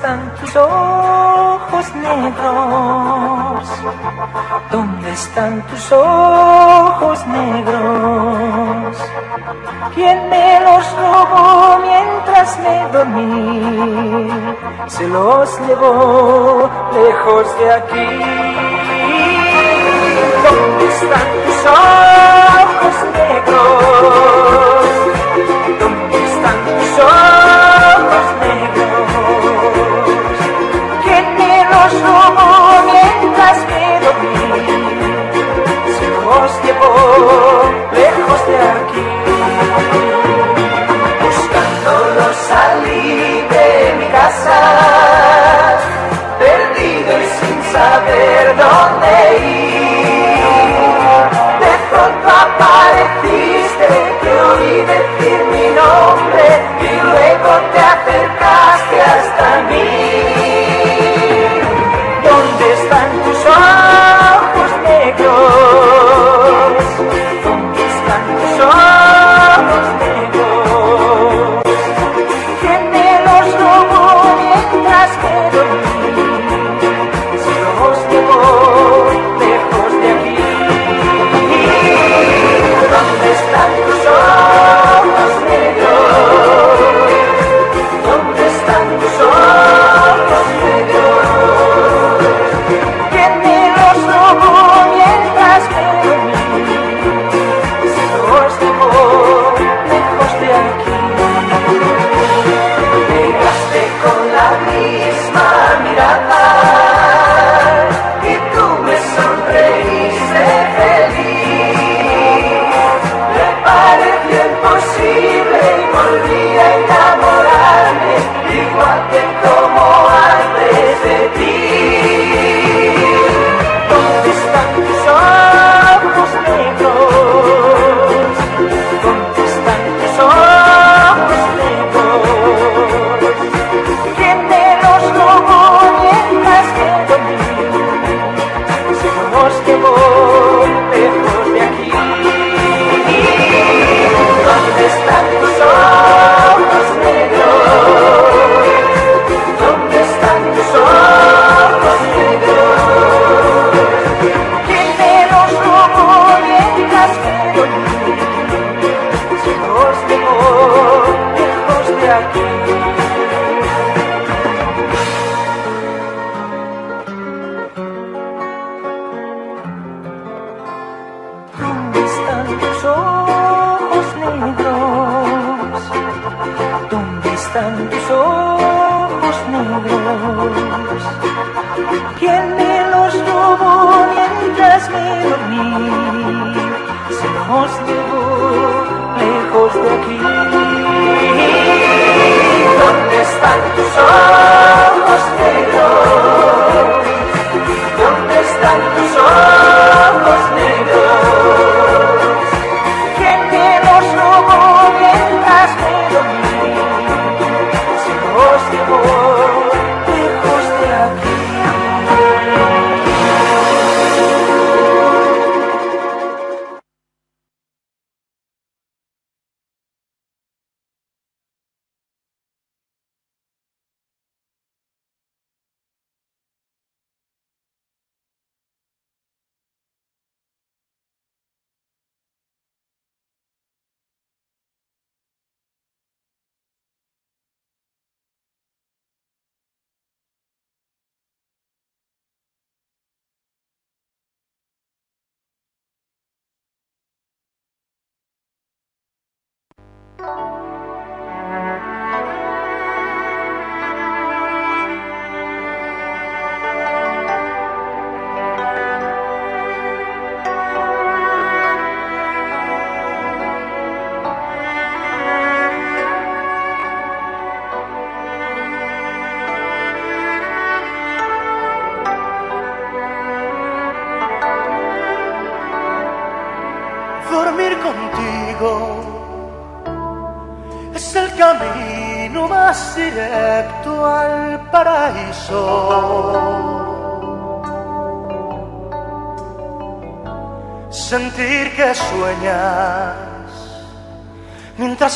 Dónde están tus ojos negros? ¿Dónde están tus ojos negros? ¿Quién me los robó mientras me dormí? Se los llevó lejos de aquí. ¿Dónde están tus ojos negros? ¿Dónde están tus ojos negros?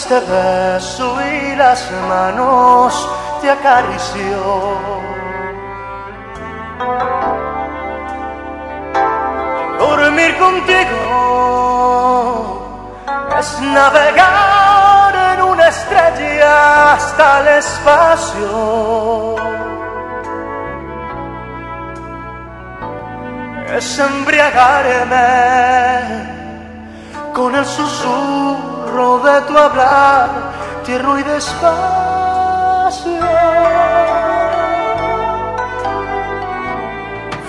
Dios te y las manos te acarició. Dormir contigo es navegar en una estrella hasta el espacio. Es embriagarme con el susurro de tu hablar, tierno y despacio.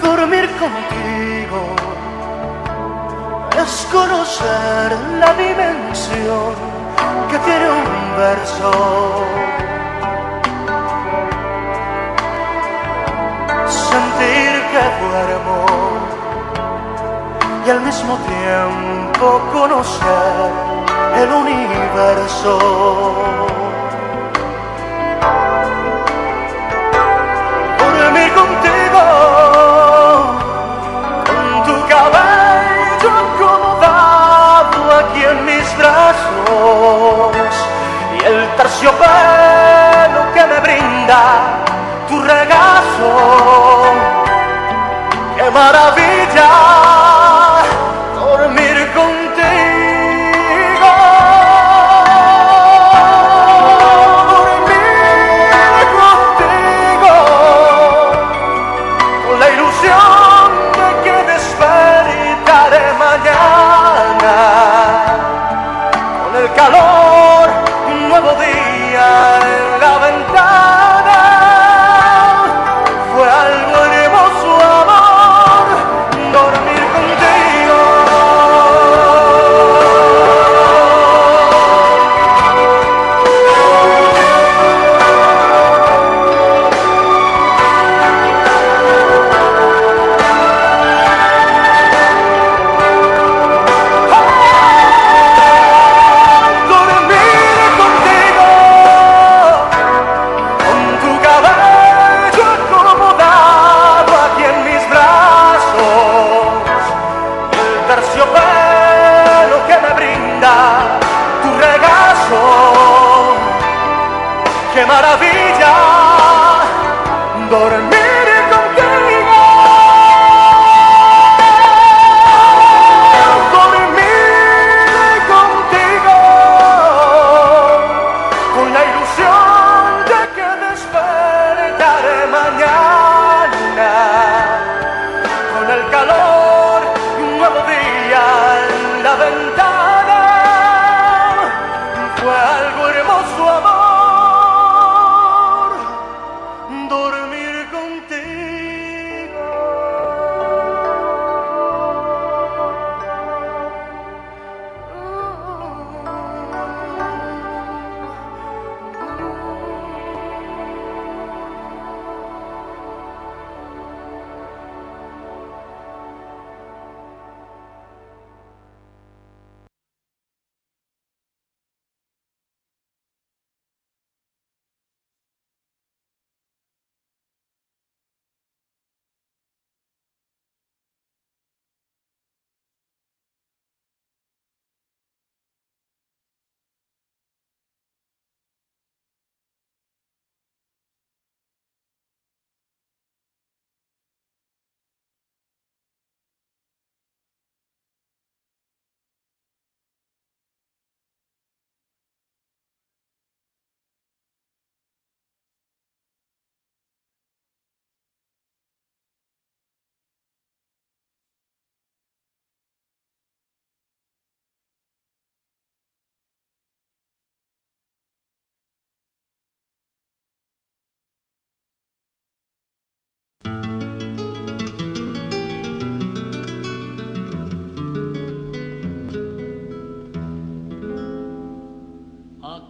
Dormir contigo es conocer la dimensión que tiene un verso. Sentir que duermo y al mismo tiempo conocer el universo. Dormir contigo, con tu cabello acomodado aquí en mis brazos y el terciopelo que me brinda tu regazo. ¡Qué maravilla!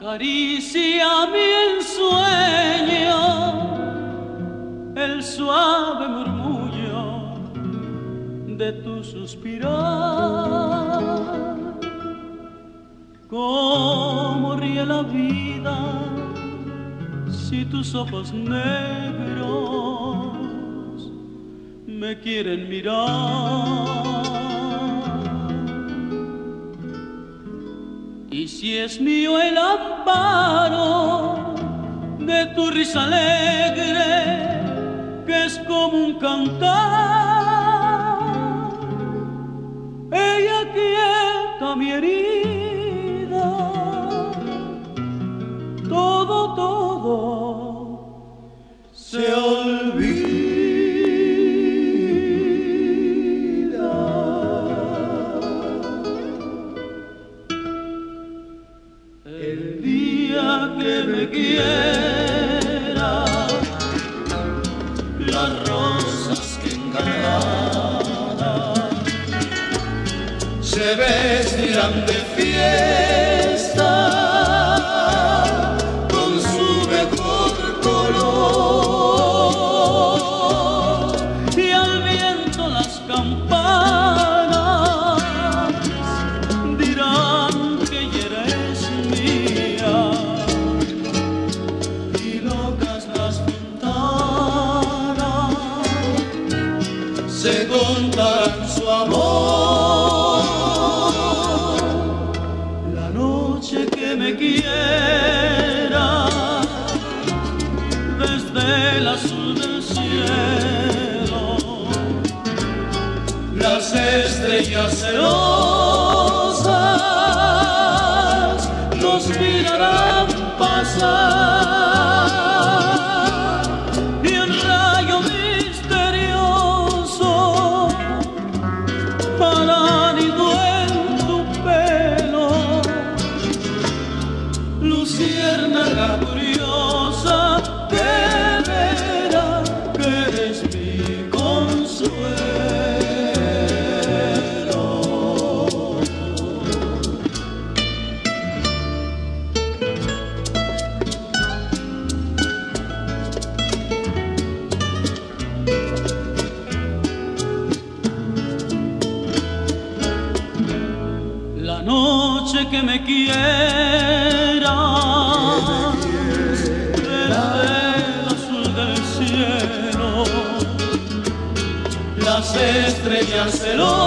Acaricia mi ensueño, el suave murmullo de tu suspirar. Cómo ríe la vida si tus ojos negros me quieren mirar. Si es mío el amparo de tu risa alegre, que es como un cantar. Noche que me quiera desde el azul del cielo las estrellas celosas estrellas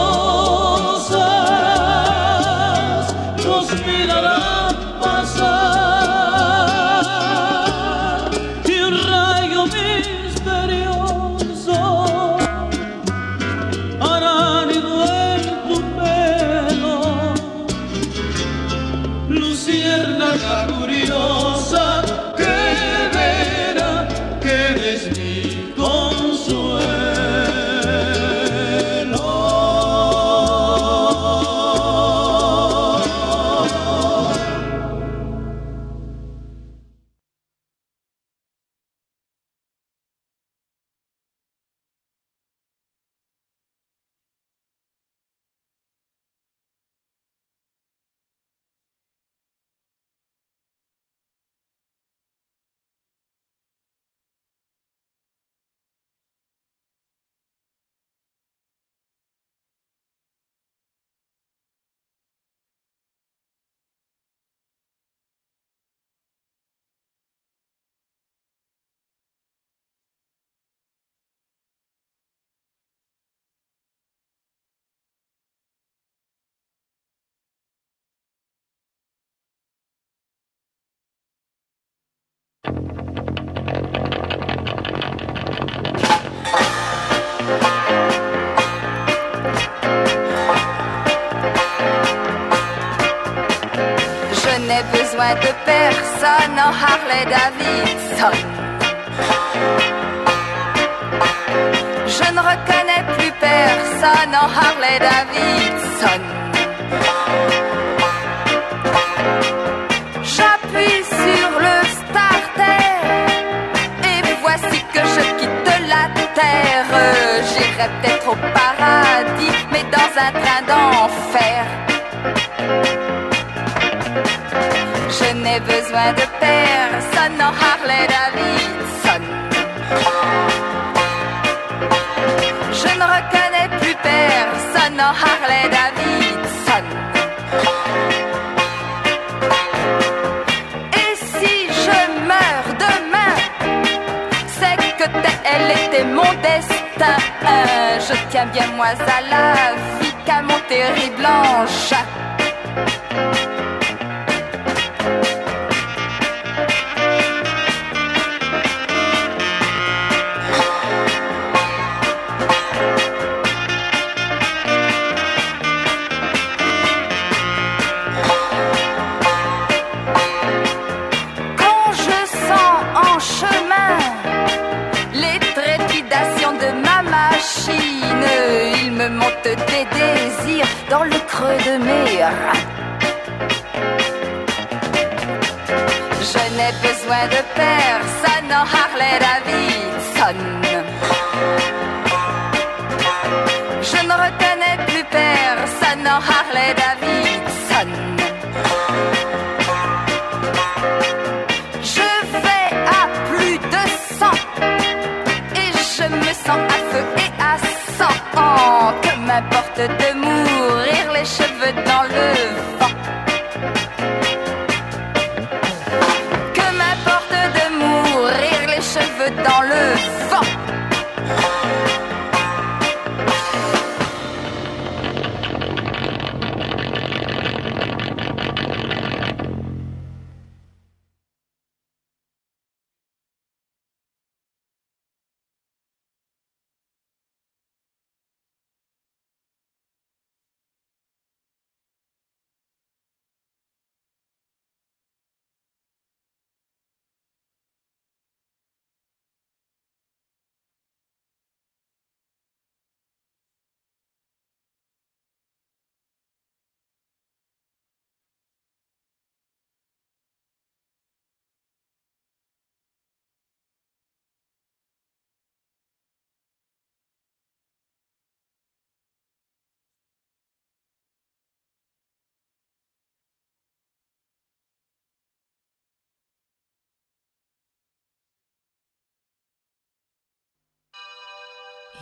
de personne en Harley Davidson. Je ne reconnais plus personne en Harley Davidson. J'appuie sur le starter et voici que je quitte la terre. J'irai peut-être au paradis, mais dans un train d'enfer. Je n'ai besoin de personne en Harley Davidson. Je ne reconnais plus personne en Harley Davidson. Et si je meurs demain, c'est que tel était mon destin. Je tiens bien moi à la vie qu'à mon terrible engin. Besoin de personne en Harley Davidson. Je ne reconnais plus personne en Harley Davidson. Je vais à plus de 100 et je me sens à feu et à sang. Que m'importe de mourir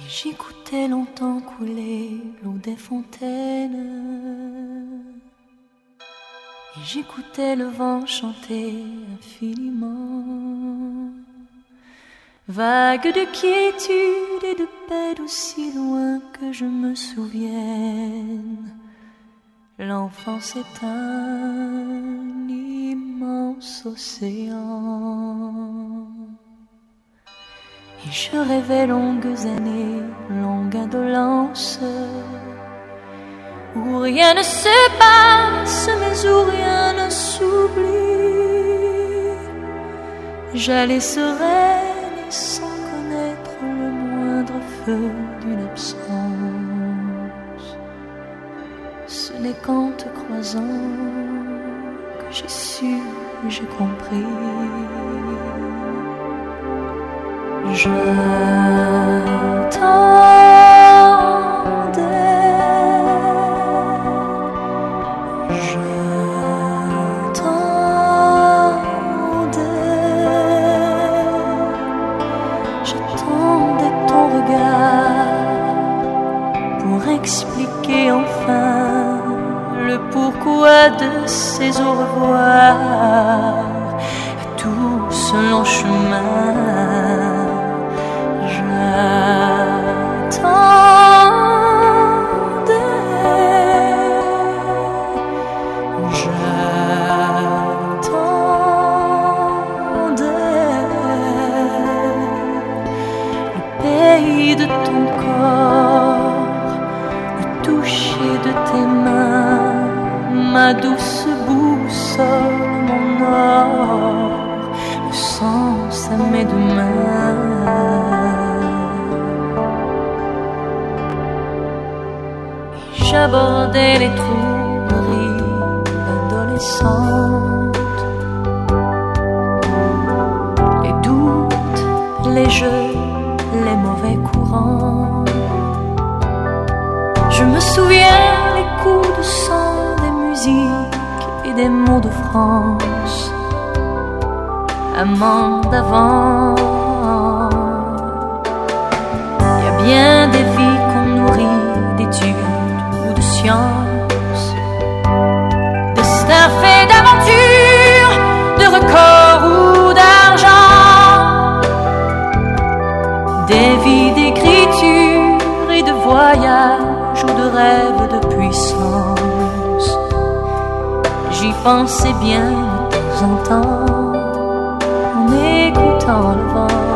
j'écoutais longtemps couler l'eau des fontaines. Et j'écoutais le vent chanter infiniment. Vague de quiétude et de paix d'aussi loin que je me souvienne. L'enfance est un immense océan. Je rêvais longues années, longue indolence, où rien ne se passe, mais où rien ne s'oublie. J'allais sereine et sans connaître le moindre feu d'une absence. Ce n'est qu'en te croisant que j'ai su, j'ai compris. Au revoir à tout ce long chemin. lugar. J'abordais les trouperies adolescentes, les doutes, les jeux, les mauvais courants. Je me souviens les coups de sang des musiques et des mots de France, amants d'avant. Y a bien sciences, destin fait d'aventures, de records ou d'argent, des vies d'écriture et de voyage ou de rêves de puissance. J'y pensais bien de temps en temps en écoutant le vent.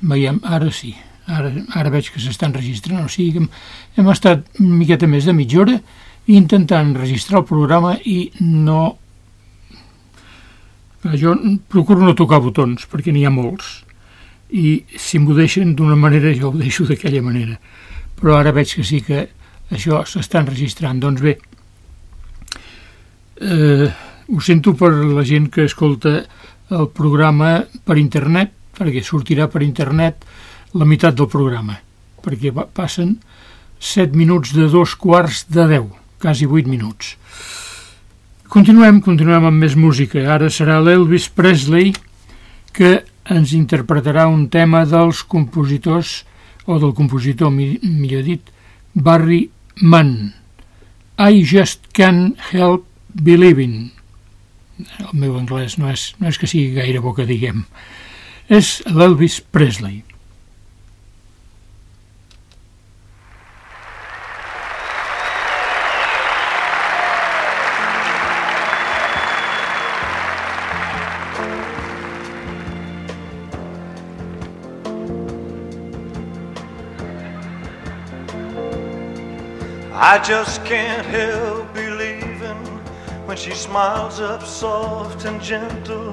Veiem, ara sí. Ara, ara veig que s'estan registrant. O sigui que hem, hem estat una miqueta més de mitja hora intentant registrar el programa i no... Jo procuro no tocar botons, perquè n'hi ha molts. I si m'ho deixen d'una manera, jo ho deixo d'aquella manera. Però ara veig que sí que això s'estan registrant. Doncs bé, eh, ho sento per la gent que escolta el programa per internet, perquè sortirà per internet la meitat del programa, perquè pa- passen 7 minuts de dos quarts de 10, quasi 8 minuts. Continuem, continuem amb més música. Ara serà l'Elvis Presley que ens interpretarà un tema dels compositors, o del compositor, mi- millor dit, Barry Mann. I just can't help believing. El meu anglès no és, no és que sigui gaire bo que diguem. És l'Elvis Presley. I just can't help believing when she smiles up soft and gentle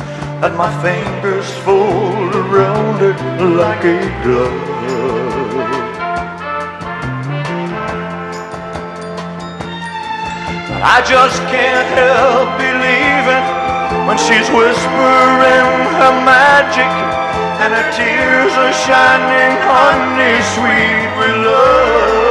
that my fingers fold around it like a glove. I just can't help believing when she's whispering her magic and her tears are shining honey sweet with love.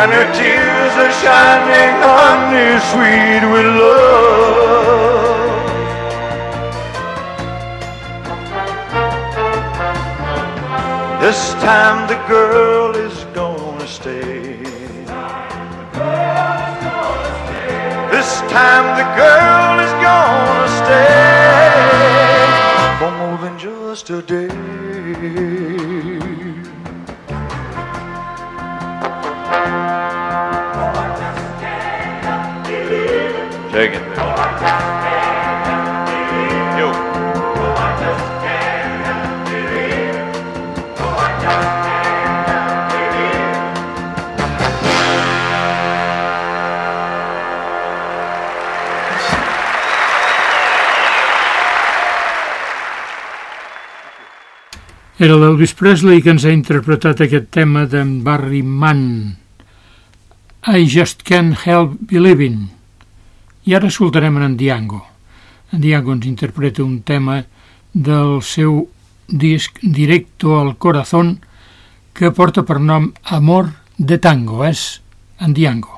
and her tears are shining on honey sweet with love. This time the girl is gonna stay. This time the girl is gonna stay for more than just a day. Era l'Elvis Presley que ens ha interpretat aquest tema d'en Barry Mann. I just can't help believing. I ara escoltarem en Diango. En Diango ens interpreta un tema del seu disc Directo al Corazón que porta per nom Amor de Tango. És en Diango.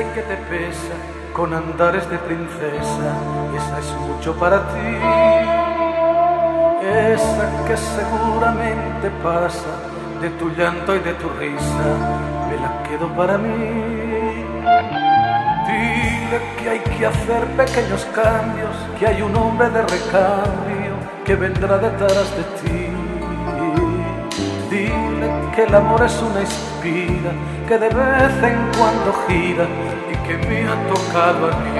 Y que te pesa con andares de princesa, esa es mucho para ti. esa que seguramente pasa de tu llanto y de tu risa, me la quedo para mí. Dile que hay que hacer pequeños cambios, que hay un hombre de recambio que vendrá detrás de ti. Dile que el amor es una espira que de vez en cuando gira y que me ha tocado a mí.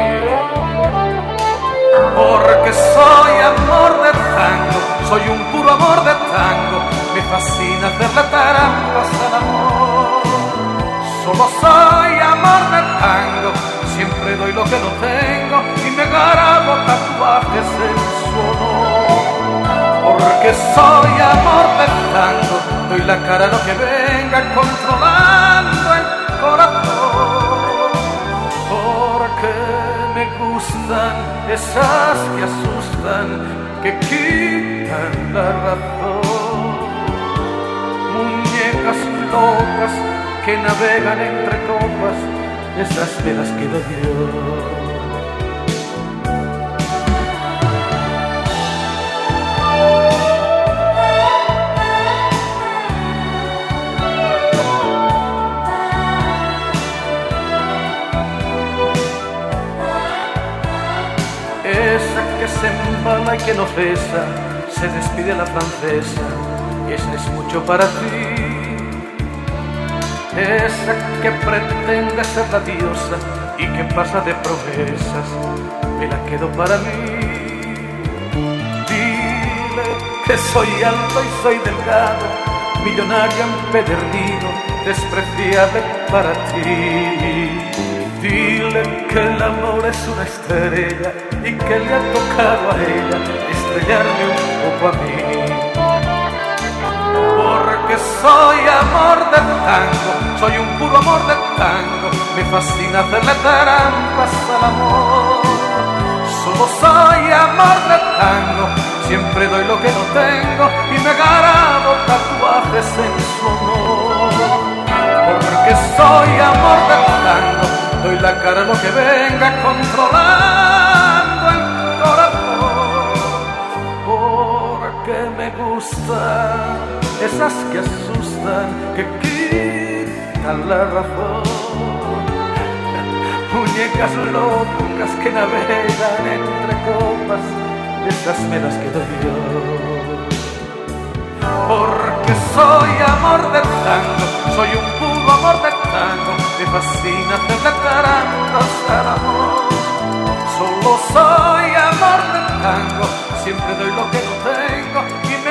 Porque soy amor de tango, soy un puro amor de tango, me fascina hacerle trampas al amor. Solo soy amor de tango, siempre doy lo que no tengo y me grabo tatuajes en su honor. Porque soy amor de tango, doy la cara lo que venga controlando el corazón. Porque me gustan esas que asustan, que quitan la razón. Muñecas locas que navegan entre copas, esas me las quedo yo. Se embala y que no cesa, se despide la francesa, esa es mucho para ti. Esa que pretende ser la diosa y que pasa de promesas, me la quedo para mí. Dile que soy alto y soy delgado, millonario empedernido, despreciable para ti. Dile que el amor es una estrella y que le ha tocado a ella estrellarme un poco a mí. Porque soy amor de tango, soy un puro amor de tango, me fascina hacerle trampas al amor. Solo soy amor de tango, siempre doy lo que no tengo y me grabo tatuajes en su honor. Porque soy amor de tango, doy la cara a lo que venga controlando esas que asustan, que quitan la razón. Muñecas locas que navegan entre copas, esas me las quedo yo. Porque soy amor de tango, soy un puro amor de tango, me fascina hacerle trampas al amor. Solo soy amor de tango, siempre doy lo que no tengo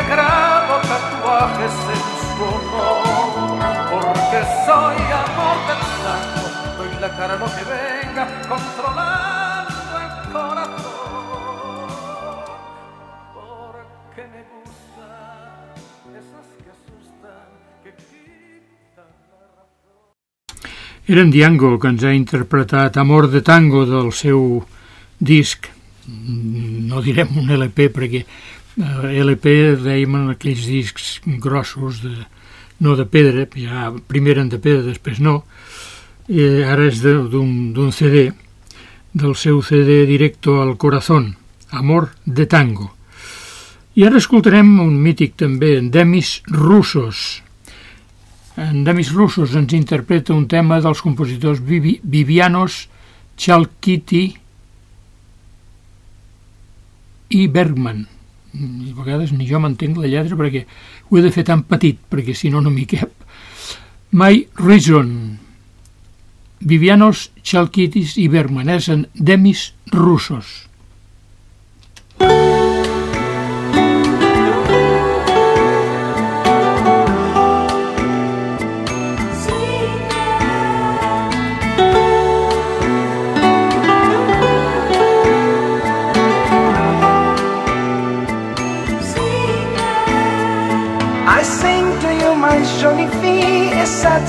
grabo tatuajes en su honor. Porque soy amor de tango, doy la cara a lo que venga, controlando el corazón. Porque me gustan esas que asustan, que quitan la razón. Eren Diango, que ens ha interpretat Amor de Tango del seu disc, mm, no direm un LP, perquè LP dèiem en aquells discs grossos, de, no de pedra, ja primer eren de pedra, després no, eh, ara és d'un CD, del seu CD Directo al Corazón, Amor de Tango. I ara escoltarem un mític també, Endemis Russos, Endemis Russos ens interpreta un tema dels compositors Vivi, Vivianos, Chalkiti i Bergman. A vegades ni jo m'entenc la lletra perquè ho he de fer tan petit, perquè si no no m'hi cap. My Reason. Vivianos, Chalkitis i Bergman. És endemis russos. I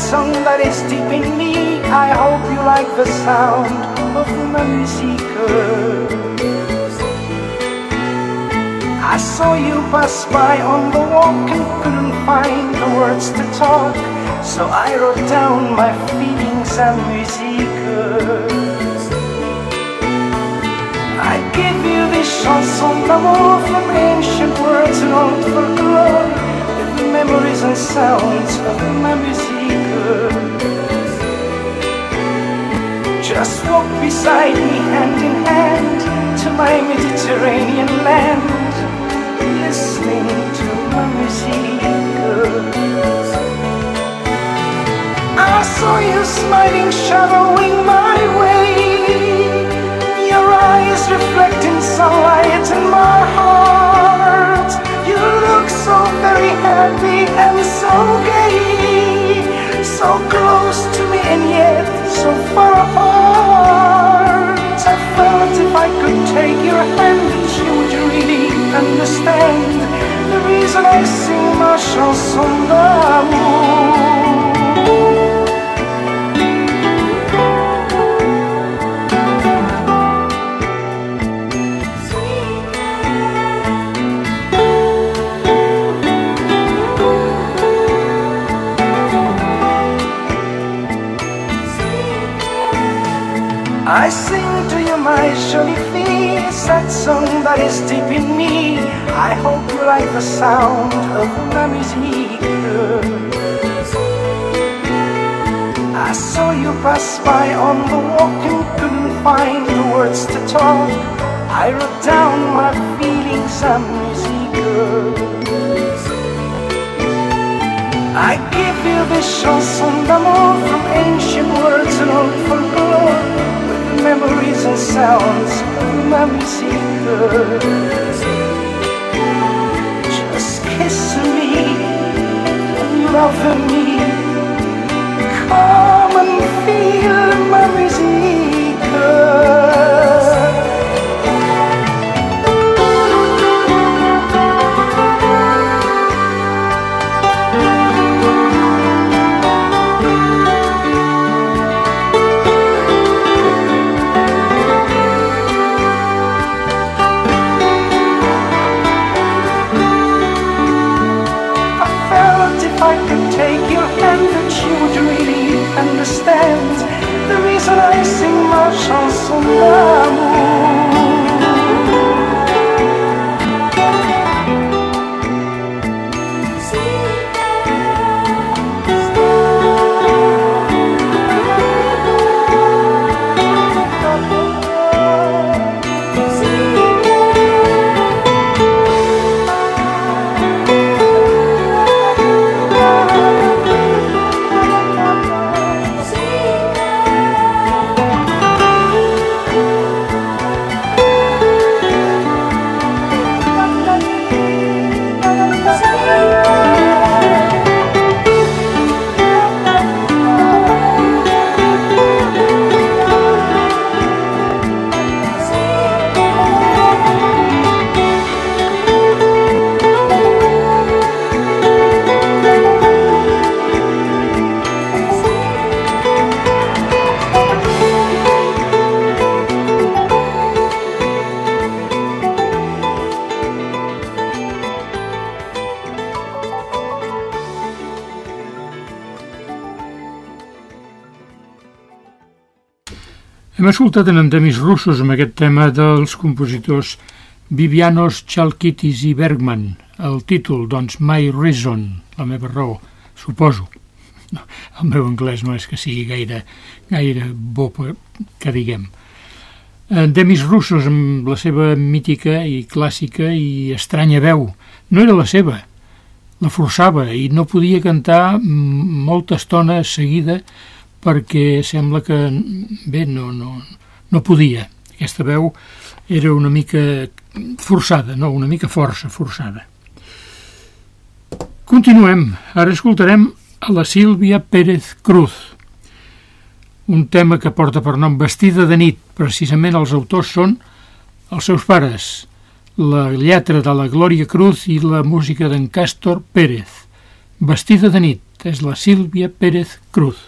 song that is deep in me. I hope you like the sound of my music. I saw you pass by on the walk and couldn't find the words to talk, so I wrote down my feelings and music. I give you this chanson d'amour from ancient words and old folklore with memories and sounds of ma musique. Just walk beside me hand in hand to my Mediterranean land, listening to my musique. I saw you smiling, shadowing my way. Your eyes reflecting sunlight in my heart. You look so very happy and so gay. So close to me and yet so far apart. I felt if I could take your hand, you would really understand the reason I sing my chanson I sing to you my jolie fille, that song that is deep in me. I hope you like the sound of ma musique. I saw you pass by on the walk and couldn't find the words to talk. I wrote down my feelings and musique. I give you this chanson d'amour from ancient words and old folklore memories and sounds of ma musique. Just kiss me love me. Come and feel ma musique. 都没。Escoltat en endemis russos amb aquest tema dels compositors Vivianos Chalkitis i Bergman. El títol, doncs, My Reason, la meva raó, suposo. No, el meu anglès no és que sigui gaire, gaire bo que diguem. Endemis russos amb la seva mítica i clàssica i estranya veu. No era la seva, la forçava i no podia cantar molta estona seguida perquè sembla que bé, no, no, no podia. Aquesta veu era una mica forçada, no, una mica força forçada. Continuem. Ara escoltarem a la Sílvia Pérez Cruz, un tema que porta per nom Vestida de nit. Precisament els autors són els seus pares, la lletra de la Glòria Cruz i la música d'en Càstor Pérez. Vestida de nit és la Sílvia Pérez Cruz.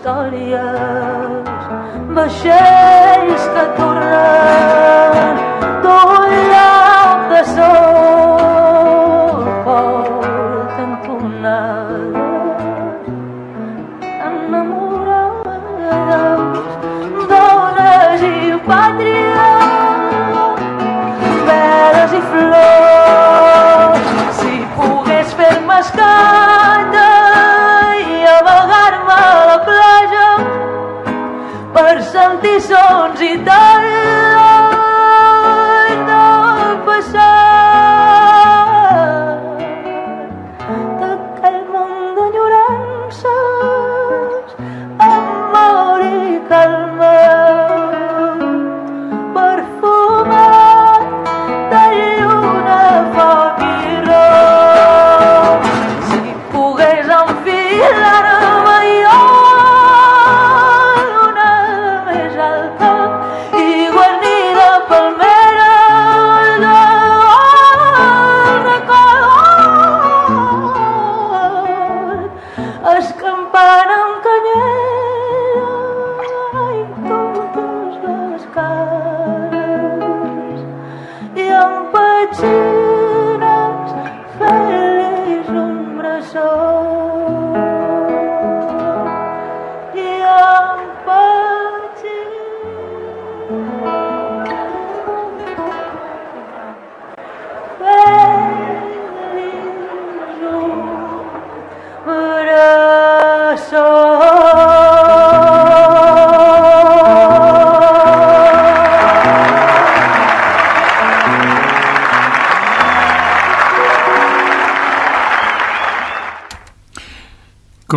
històries, vaixells que tu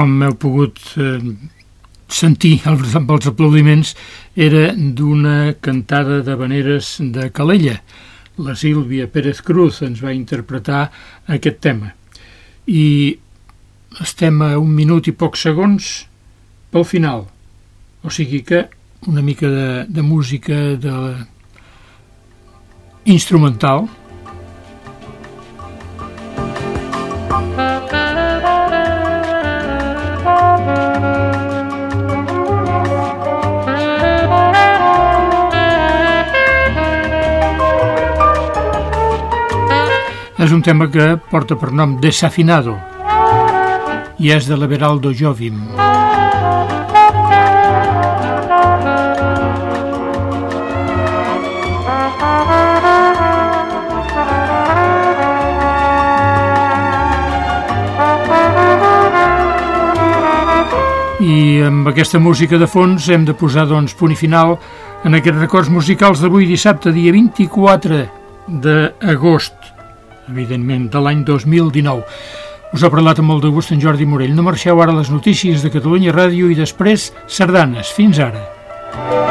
com heu pogut eh, sentir amb els aplaudiments, era d'una cantada de veneres de Calella. La Sílvia Pérez Cruz ens va interpretar aquest tema. I estem a un minut i pocs segons pel final. O sigui que una mica de, de música de instrumental Un tema que porta per nom Desafinado i és de l'Everaldo Jovim. I amb aquesta música de fons hem de posar doncs, punt i final en aquests records musicals d'avui dissabte, dia 24 d'agost, evidentment, de l'any 2019. Us ha parlat amb molt de gust en Jordi Morell. No marxeu ara les notícies de Catalunya Ràdio i després sardanes. Fins ara.